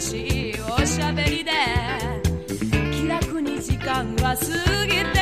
しいおしゃべりで。気楽に時間は過ぎて